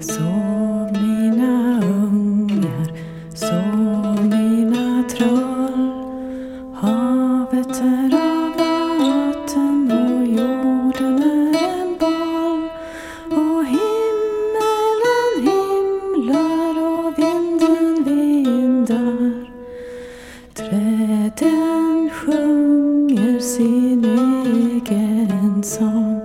Sov mina ungar, sov mina troll. Havet är av vatten och jorden är en boll. Och himmelen himlar och vinden vindar. Träden sjunger sin egen sång.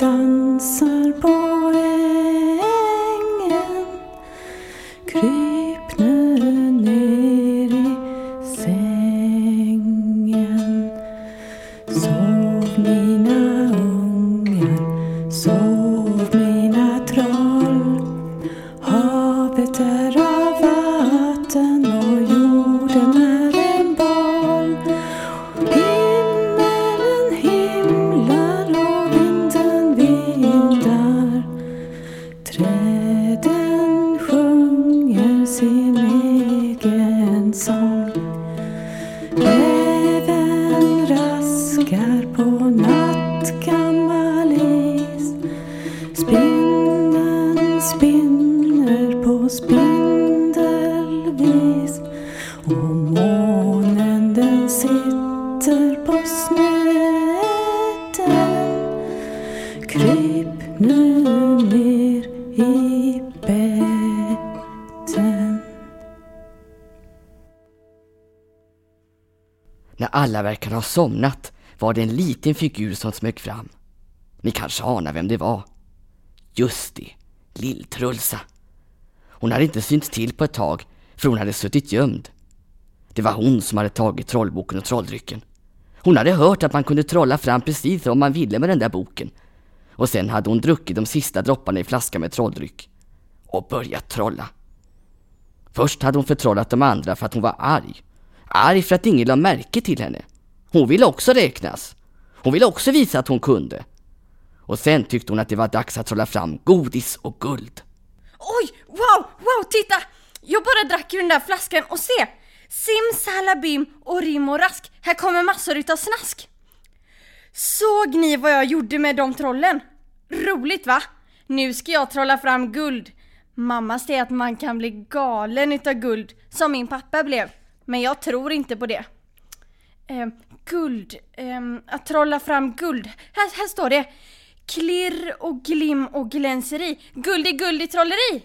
Dansar på ängen. Kryp nu ner i sängen. Sov mina Spindeln spinner på spindelvis. Och månen den sitter på snöten. Kryp nu ner i bädden. När alla verkar ha somnat var det en liten figur som smög fram. Ni kanske anar vem det var? Just det, Lill-Trulsa. Hon hade inte synts till på ett tag för hon hade suttit gömd. Det var hon som hade tagit trollboken och trolldrycken. Hon hade hört att man kunde trolla fram precis vad man ville med den där boken. Och sen hade hon druckit de sista dropparna i flaskan med trolldryck. Och börjat trolla. Först hade hon förtrollat de andra för att hon var arg. Arg för att ingen la märke till henne. Hon ville också räknas. Hon ville också visa att hon kunde. Och sen tyckte hon att det var dags att trolla fram godis och guld. Oj, wow, wow, titta! Jag bara drack ur den där flaskan och se! Simsalabim och rim och rask, här kommer massor utav snask! Såg ni vad jag gjorde med de trollen? Roligt va? Nu ska jag trolla fram guld. Mamma säger att man kan bli galen utav guld, som min pappa blev. Men jag tror inte på det. Eh, guld, eh, att trolla fram guld. Här, här står det. Klirr och glim och glänseri. guldig guldig trolleri.